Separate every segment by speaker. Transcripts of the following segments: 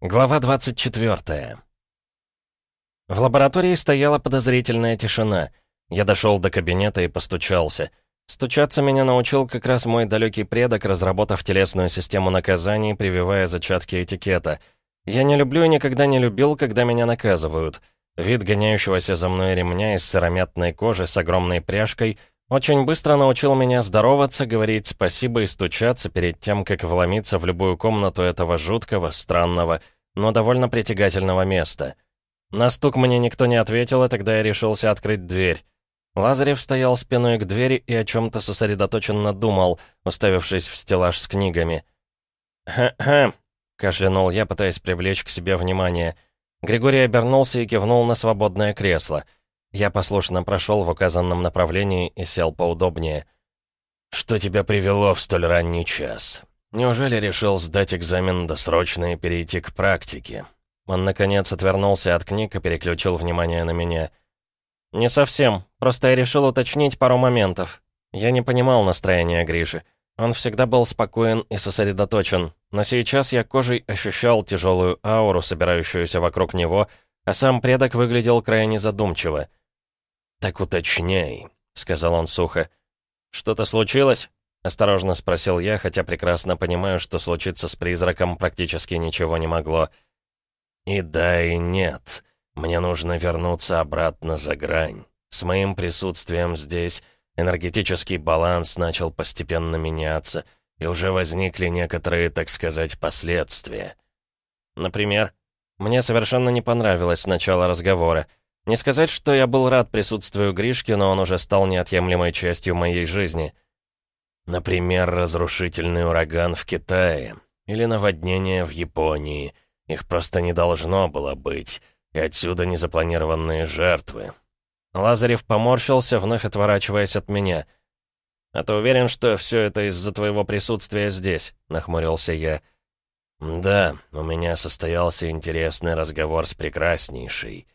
Speaker 1: Глава 24. В лаборатории стояла подозрительная тишина. Я дошел до кабинета и постучался. Стучаться меня научил как раз мой далекий предок, разработав телесную систему наказаний, прививая зачатки этикета. Я не люблю и никогда не любил, когда меня наказывают. Вид гоняющегося за мной ремня из сыромятной кожи с огромной пряжкой очень быстро научил меня здороваться, говорить спасибо и стучаться перед тем, как вломиться в любую комнату этого жуткого, странного, но довольно притягательного места. На стук мне никто не ответил, и тогда я решился открыть дверь. Лазарев стоял спиной к двери и о чем-то сосредоточенно думал, уставившись в стеллаж с книгами. «Хэ-хэ», — кашлянул я, пытаясь привлечь к себе внимание. Григорий обернулся и кивнул на свободное кресло — я послушно прошел в указанном направлении и сел поудобнее. «Что тебя привело в столь ранний час? Неужели решил сдать экзамен досрочно и перейти к практике?» Он, наконец, отвернулся от книг и переключил внимание на меня. «Не совсем. Просто я решил уточнить пару моментов. Я не понимал настроения Гриши. Он всегда был спокоен и сосредоточен, но сейчас я кожей ощущал тяжелую ауру, собирающуюся вокруг него, а сам предок выглядел крайне задумчиво. «Так уточняй», — сказал он сухо. «Что-то случилось?» — осторожно спросил я, хотя прекрасно понимаю, что случиться с призраком практически ничего не могло. «И да, и нет. Мне нужно вернуться обратно за грань. С моим присутствием здесь энергетический баланс начал постепенно меняться, и уже возникли некоторые, так сказать, последствия. Например, мне совершенно не понравилось начало разговора — не сказать, что я был рад присутствию Гришки, но он уже стал неотъемлемой частью моей жизни. Например, разрушительный ураган в Китае или наводнение в Японии. Их просто не должно было быть, и отсюда незапланированные жертвы. Лазарев поморщился, вновь отворачиваясь от меня. «А ты уверен, что все это из-за твоего присутствия здесь?» — нахмурился я. «Да, у меня состоялся интересный разговор с прекраснейшей».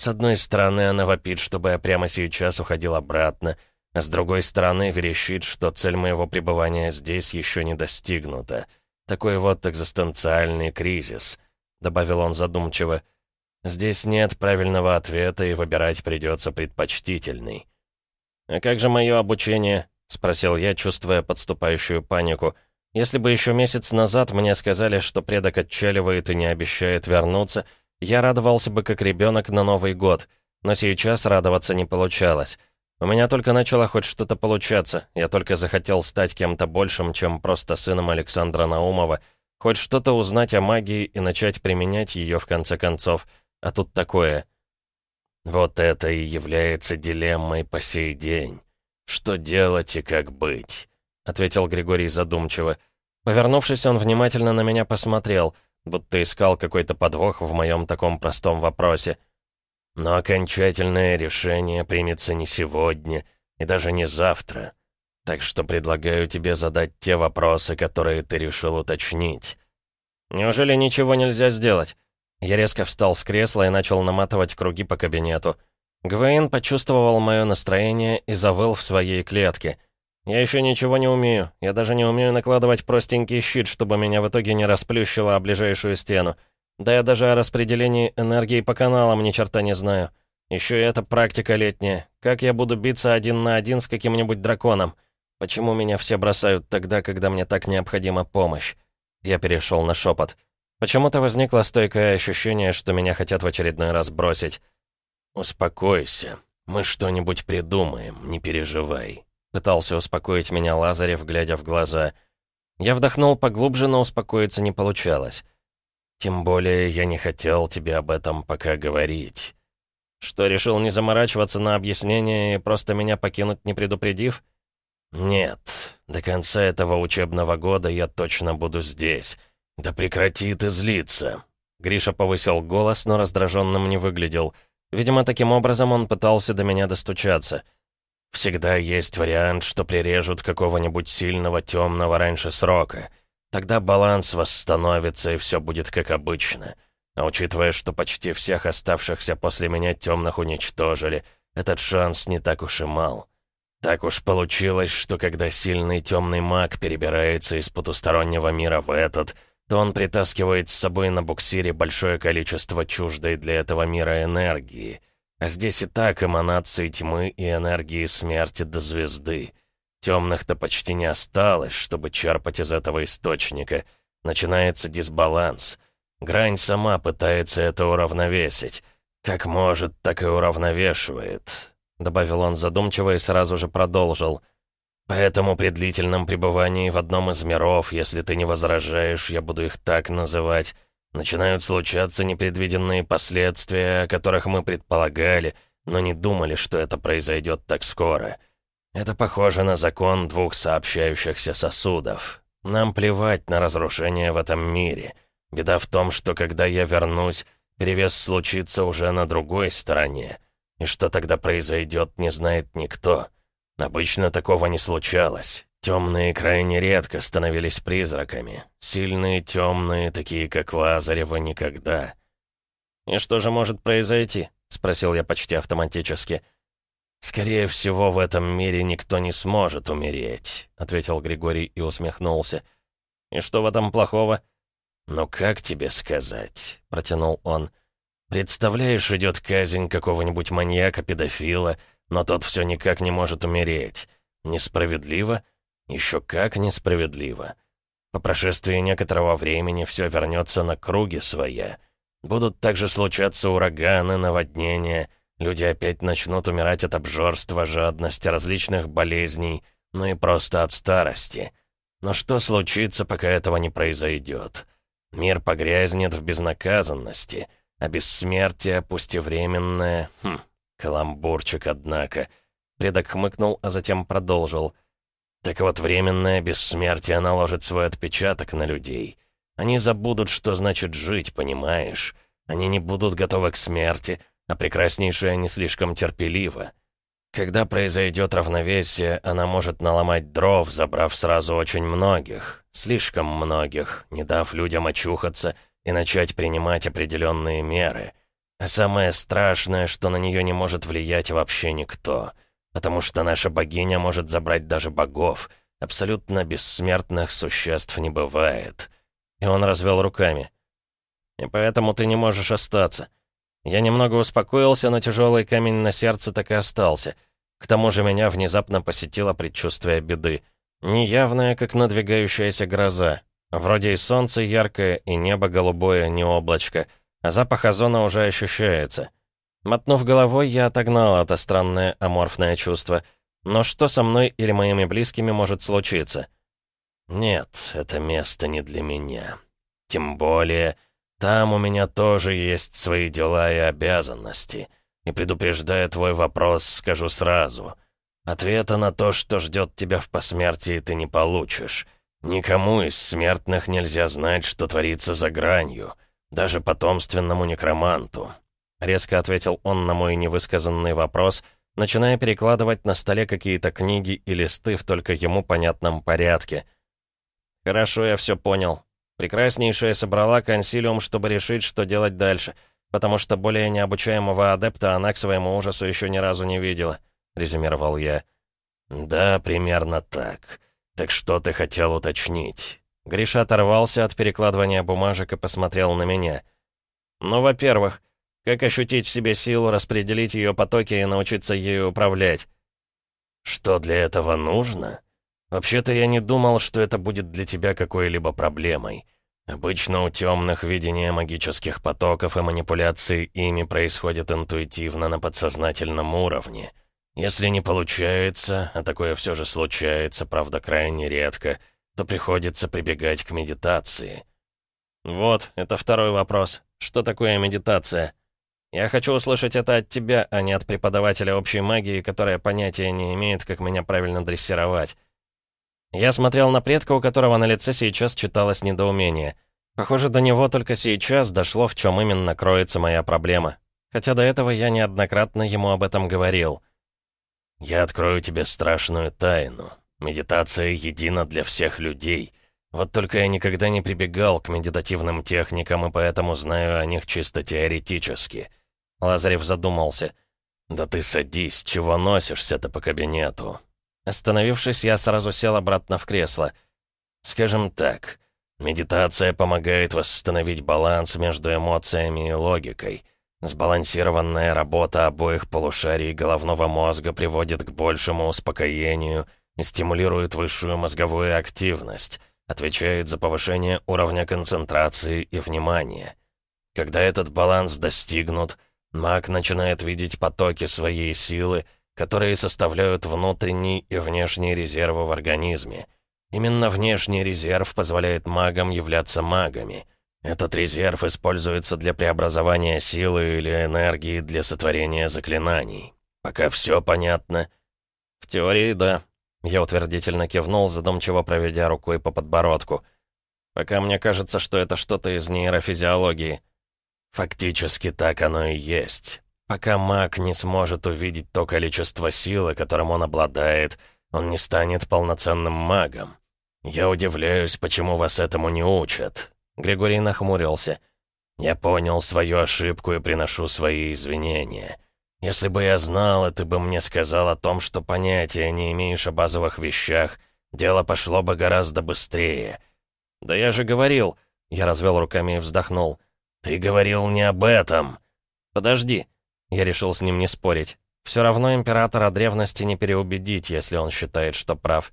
Speaker 1: С одной стороны, она вопит, чтобы я прямо сейчас уходил обратно, а с другой стороны, верещит, что цель моего пребывания здесь еще не достигнута. Такой вот экзистенциальный кризис», — добавил он задумчиво. «Здесь нет правильного ответа, и выбирать придется предпочтительный». «А как же мое обучение?» — спросил я, чувствуя подступающую панику. «Если бы еще месяц назад мне сказали, что предок отчаливает и не обещает вернуться», — я радовался бы как ребенок на Новый год, но сейчас радоваться не получалось. У меня только начало хоть что-то получаться, я только захотел стать кем-то большим, чем просто сыном Александра Наумова, хоть что-то узнать о магии и начать применять ее в конце концов. А тут такое. Вот это и является дилеммой по сей день. Что делать и как быть? Ответил Григорий задумчиво. Повернувшись, он внимательно на меня посмотрел — будто искал какой-то подвох в моем таком простом вопросе. Но окончательное решение примется не сегодня и даже не завтра. Так что предлагаю тебе задать те вопросы, которые ты решил уточнить. Неужели ничего нельзя сделать? Я резко встал с кресла и начал наматывать круги по кабинету. Гвейн почувствовал мое настроение и завыл в своей клетке — «Я еще ничего не умею. Я даже не умею накладывать простенький щит, чтобы меня в итоге не расплющило о ближайшую стену. Да я даже о распределении энергии по каналам ни черта не знаю. Еще и эта практика летняя. Как я буду биться один на один с каким-нибудь драконом? Почему меня все бросают тогда, когда мне так необходима помощь?» Я перешел на шепот. Почему-то возникло стойкое ощущение, что меня хотят в очередной раз бросить. «Успокойся. Мы что-нибудь придумаем, не переживай». Пытался успокоить меня Лазарев, глядя в глаза. Я вдохнул поглубже, но успокоиться не получалось. «Тем более я не хотел тебе об этом пока говорить». «Что, решил не заморачиваться на объяснение и просто меня покинуть, не предупредив?» «Нет, до конца этого учебного года я точно буду здесь. Да прекрати ты злиться!» Гриша повысил голос, но раздраженным не выглядел. Видимо, таким образом он пытался до меня достучаться — Всегда есть вариант, что прирежут какого-нибудь сильного темного раньше срока. Тогда баланс восстановится, и все будет как обычно. А учитывая, что почти всех оставшихся после меня темных уничтожили, этот шанс не так уж и мал. Так уж получилось, что когда сильный темный маг перебирается из потустороннего мира в этот, то он притаскивает с собой на буксире большое количество чуждой для этого мира энергии. А здесь и так эманации тьмы и энергии смерти до звезды. Темных-то почти не осталось, чтобы черпать из этого источника. Начинается дисбаланс. Грань сама пытается это уравновесить. Как может, так и уравновешивает. Добавил он задумчиво и сразу же продолжил. Поэтому при длительном пребывании в одном из миров, если ты не возражаешь, я буду их так называть, начинают случаться непредвиденные последствия, о которых мы предполагали, но не думали, что это произойдет так скоро. Это похоже на закон двух сообщающихся сосудов. Нам плевать на разрушение в этом мире. Беда в том, что когда я вернусь, перевес случится уже на другой стороне. И что тогда произойдет, не знает никто. Обычно такого не случалось. Темные крайне редко становились призраками. Сильные темные, такие как Лазарева, никогда. «И что же может произойти?» — спросил я почти автоматически. «Скорее всего, в этом мире никто не сможет умереть», — ответил Григорий и усмехнулся. «И что в этом плохого?» «Ну как тебе сказать?» — протянул он. «Представляешь, идет казнь какого-нибудь маньяка-педофила, но тот все никак не может умереть. Несправедливо? Еще как несправедливо. По прошествии некоторого времени все вернется на круги своя. Будут также случаться ураганы, наводнения, люди опять начнут умирать от обжорства, жадности, различных болезней, ну и просто от старости. Но что случится, пока этого не произойдет? Мир погрязнет в безнаказанности, а бессмертие, пусть и временное, хм, Каламбурчик, однако. Предок хмыкнул, а затем продолжил. Так вот, временное бессмертие наложит свой отпечаток на людей. Они забудут, что значит жить, понимаешь? Они не будут готовы к смерти, а прекраснейшая не слишком терпелива. Когда произойдет равновесие, она может наломать дров, забрав сразу очень многих, слишком многих, не дав людям очухаться и начать принимать определенные меры. А самое страшное, что на нее не может влиять вообще никто. Потому что наша богиня может забрать даже богов. Абсолютно бессмертных существ не бывает. И он развел руками. И поэтому ты не можешь остаться. Я немного успокоился, но тяжелый камень на сердце так и остался. К тому же меня внезапно посетило предчувствие беды. Неявное, как надвигающаяся гроза. Вроде и солнце яркое, и небо голубое, не облачко — а запах озона уже ощущается. Мотнув головой, я отогнал это странное аморфное чувство. Но что со мной или моими близкими может случиться? Нет, это место не для меня. Тем более, там у меня тоже есть свои дела и обязанности. И предупреждая твой вопрос, скажу сразу. Ответа на то, что ждет тебя в посмертии, ты не получишь. Никому из смертных нельзя знать, что творится за гранью. Даже потомственному некроманту. Резко ответил он на мой невысказанный вопрос, начиная перекладывать на столе какие-то книги и листы в только ему понятном порядке. «Хорошо, я все понял. Прекраснейшая собрала консилиум, чтобы решить, что делать дальше, потому что более необучаемого адепта она к своему ужасу еще ни разу не видела», — резюмировал я. «Да, примерно так. Так что ты хотел уточнить?» Гриша оторвался от перекладывания бумажек и посмотрел на меня. «Ну, во-первых, как ощутить в себе силу, распределить ее потоки и научиться ею управлять?» «Что для этого нужно?» «Вообще-то я не думал, что это будет для тебя какой-либо проблемой. Обычно у темных видение магических потоков и манипуляции ими происходит интуитивно на подсознательном уровне. Если не получается, а такое все же случается, правда, крайне редко, — то приходится прибегать к медитации. Вот, это второй вопрос. Что такое медитация? Я хочу услышать это от тебя, а не от преподавателя общей магии, которая понятия не имеет, как меня правильно дрессировать. Я смотрел на предка, у которого на лице сейчас читалось недоумение. Похоже, до него только сейчас дошло, в чем именно кроется моя проблема. Хотя до этого я неоднократно ему об этом говорил. «Я открою тебе страшную тайну. Медитация едина для всех людей. Вот только я никогда не прибегал к медитативным техникам, и поэтому знаю о них чисто теоретически. Лазарев задумался. «Да ты садись, чего носишься-то по кабинету?» Остановившись, я сразу сел обратно в кресло. «Скажем так,
Speaker 2: Медитация помогает восстановить баланс между эмоциями и логикой. Сбалансированная работа обоих полушарий головного мозга приводит к большему успокоению и стимулирует высшую мозговую активность, отвечает за повышение уровня концентрации и внимания. Когда этот баланс достигнут, маг начинает видеть потоки своей силы, которые составляют внутренний и внешний резервы в организме. Именно внешний резерв позволяет магам являться магами — этот резерв используется для преобразования силы или энергии для сотворения заклинаний. Пока все понятно. В теории, да. Я утвердительно кивнул, задумчиво проведя рукой по подбородку. Пока мне кажется, что это что-то из нейрофизиологии. Фактически так оно и есть. Пока маг не сможет увидеть то количество силы, которым он обладает, он не станет полноценным магом. Я удивляюсь, почему вас этому не учат. Григорий нахмурился. «Я понял свою ошибку и приношу свои извинения. Если бы я знал, ты бы мне сказал о том, что понятия не имеешь о базовых вещах, дело пошло бы гораздо быстрее». «Да я же говорил...» Я развел руками и вздохнул. «Ты говорил не об этом!» «Подожди!» Я решил с ним не спорить. Все равно императора древности не переубедить, если он считает, что прав.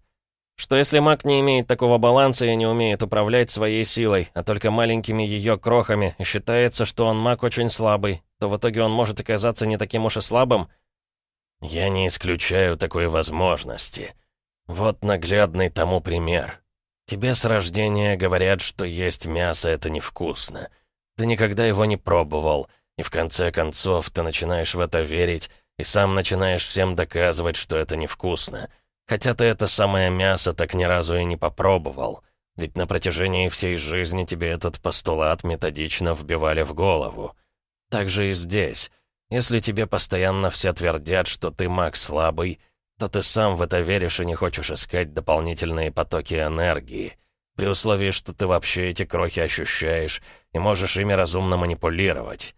Speaker 2: Что если маг не имеет такого баланса и не умеет управлять своей силой, а только маленькими ее крохами, и считается, что он маг очень слабый, то в итоге он может оказаться не таким уж и слабым? Я не исключаю такой возможности. Вот наглядный тому пример. Тебе с рождения говорят, что есть мясо — это невкусно. Ты никогда его не пробовал, и в конце концов ты начинаешь в это верить и сам начинаешь всем доказывать, что это невкусно — Хотя ты это самое мясо так ни разу и не попробовал. Ведь на протяжении всей жизни тебе этот постулат методично вбивали в голову. Так же и здесь. Если тебе постоянно все твердят, что ты маг слабый, то ты сам в это веришь и не хочешь искать дополнительные потоки энергии, при условии, что ты вообще эти крохи ощущаешь и можешь ими разумно манипулировать.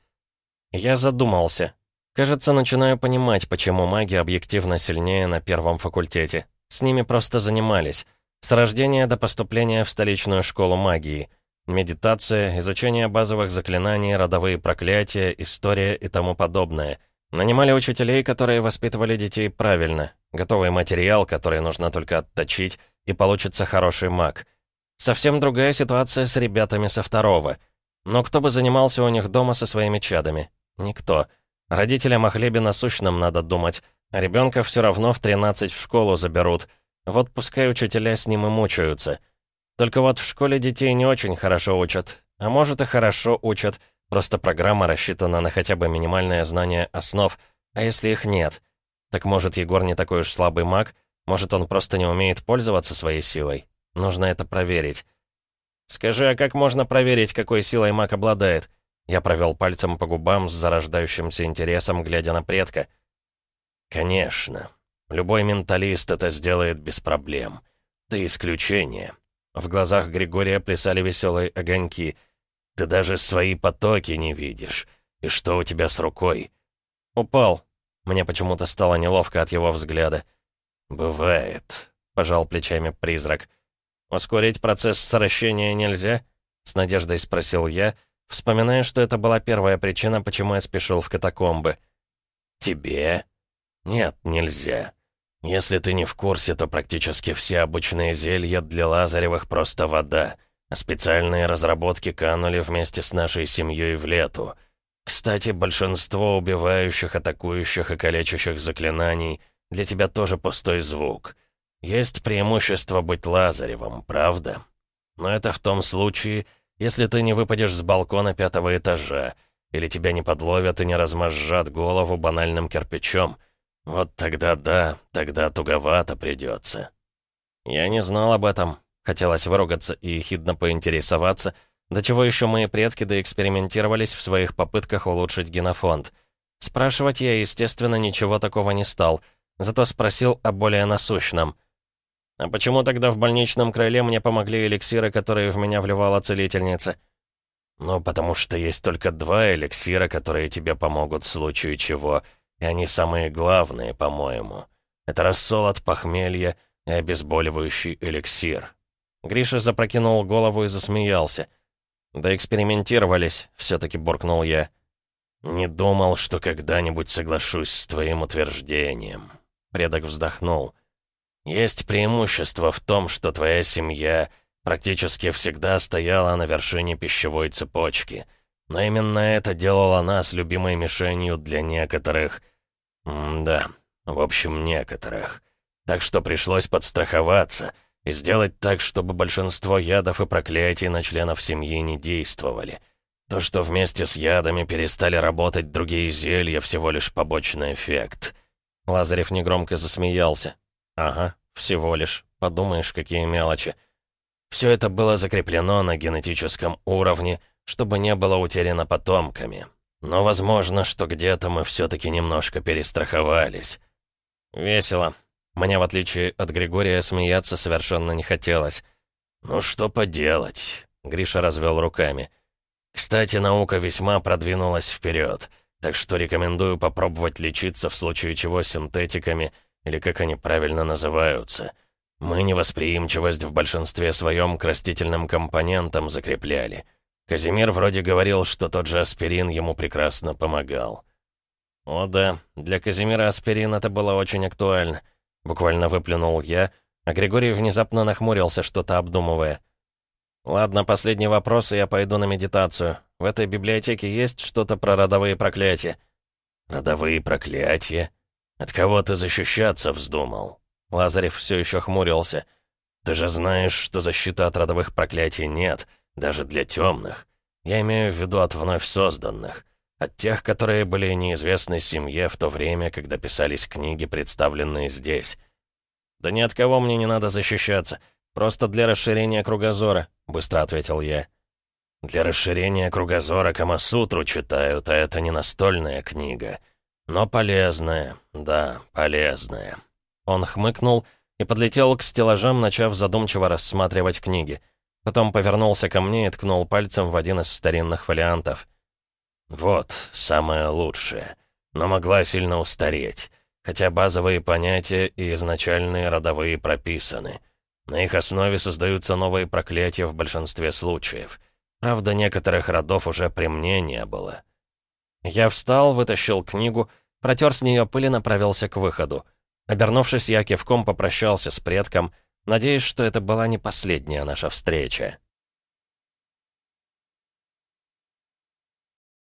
Speaker 2: Я задумался, Кажется, начинаю понимать, почему маги объективно сильнее на первом факультете. С ними просто занимались. С рождения до поступления в столичную школу магии. Медитация, изучение базовых заклинаний, родовые проклятия, история и тому подобное. Нанимали учителей, которые воспитывали детей правильно. Готовый материал, который нужно только отточить, и получится хороший маг. Совсем другая ситуация с ребятами со второго. Но кто бы занимался у них дома со своими чадами? Никто. Родителям о хлебе насущном надо думать, ребенка все равно в 13 в школу заберут. Вот пускай учителя с ним и мучаются. Только вот в школе детей не очень хорошо учат. А может и хорошо учат, просто программа рассчитана на хотя бы минимальное знание основ, а если их нет? Так может Егор не такой уж слабый маг? Может он просто не умеет пользоваться своей силой? Нужно это проверить. «Скажи, а как можно проверить, какой силой маг обладает?» Я провел пальцем по губам с зарождающимся интересом, глядя на предка. «Конечно. Любой менталист это сделает без проблем. Ты исключение». В глазах Григория плясали веселые огоньки. «Ты даже свои потоки не видишь. И что у тебя с рукой?» «Упал». Мне почему-то стало неловко от его взгляда. «Бывает», — пожал плечами призрак. «Ускорить процесс сращения нельзя?» — с надеждой спросил я, — Вспоминаю, что это была первая причина, почему я спешил в катакомбы. «Тебе?» «Нет, нельзя. Если ты не в курсе, то практически все обычные зелья для Лазаревых просто вода, а специальные разработки канули вместе с нашей семьей в лету. Кстати, большинство убивающих, атакующих и калечащих заклинаний для тебя тоже пустой звук. Есть преимущество быть Лазаревым, правда? Но это в том случае, если ты не выпадешь с балкона пятого этажа, или тебя не подловят и не размозжат голову банальным кирпичом. Вот тогда да, тогда туговато придется. Я не знал об этом. Хотелось выругаться и ехидно поинтересоваться, до чего еще мои предки доэкспериментировались в своих попытках улучшить генофонд. Спрашивать я, естественно, ничего такого не стал, зато спросил о более насущном — «А почему тогда в больничном крыле мне помогли эликсиры, которые в меня вливала целительница?» «Ну, потому что есть только два эликсира, которые тебе помогут в случае чего, и они самые главные, по-моему. Это рассол от похмелья и обезболивающий эликсир».
Speaker 1: Гриша запрокинул голову и засмеялся. «Да экспериментировались», — все-таки буркнул я. «Не думал, что когда-нибудь соглашусь с твоим утверждением». Предок вздохнул. «Есть преимущество в том, что твоя семья практически всегда стояла на вершине пищевой цепочки. Но именно это делало нас любимой мишенью для некоторых... М да, в общем, некоторых. Так что пришлось подстраховаться и сделать так, чтобы большинство ядов и проклятий на членов семьи не действовали. То, что вместе с ядами перестали работать другие зелья, всего лишь побочный эффект. Лазарев негромко засмеялся. «Ага, всего лишь. Подумаешь, какие мелочи». Все это было закреплено на генетическом уровне, чтобы не было утеряно потомками. Но возможно, что где-то мы все-таки немножко перестраховались. Весело. Мне, в отличие от Григория, смеяться совершенно не хотелось. «Ну что поделать?» — Гриша развел руками. «Кстати, наука весьма продвинулась вперед, так что рекомендую попробовать лечиться в случае чего синтетиками, или как они правильно называются». Мы невосприимчивость в большинстве своем к растительным компонентам закрепляли. Казимир вроде говорил, что тот же аспирин ему прекрасно помогал. О да, для Казимира аспирин это было очень актуально. Буквально выплюнул я, а Григорий внезапно нахмурился, что-то обдумывая. «Ладно, последний вопрос, и я пойду на медитацию. В этой библиотеке есть что-то про родовые проклятия?» «Родовые проклятия? От кого ты защищаться вздумал?» Лазарев все еще хмурился. «Ты же знаешь, что защиты от родовых проклятий нет, даже для темных. Я имею в виду от вновь созданных. От тех, которые были неизвестны семье в то время, когда писались книги, представленные здесь. «Да ни от кого мне не надо защищаться. Просто для расширения кругозора», — быстро ответил я. «Для расширения кругозора Камасутру читают, а это не настольная книга. Но полезная, да, полезная». Он хмыкнул и подлетел к стеллажам, начав задумчиво рассматривать книги. Потом повернулся ко мне и ткнул пальцем в один из старинных фолиантов. «Вот, самое лучшее. Но могла сильно устареть. Хотя базовые понятия и изначальные родовые прописаны. На их основе создаются новые проклятия в большинстве случаев. Правда, некоторых родов уже при мне не было». Я встал, вытащил книгу, протер с нее пыль и направился к выходу. Обернувшись, я кивком попрощался с предком, надеясь, что это была не последняя наша встреча.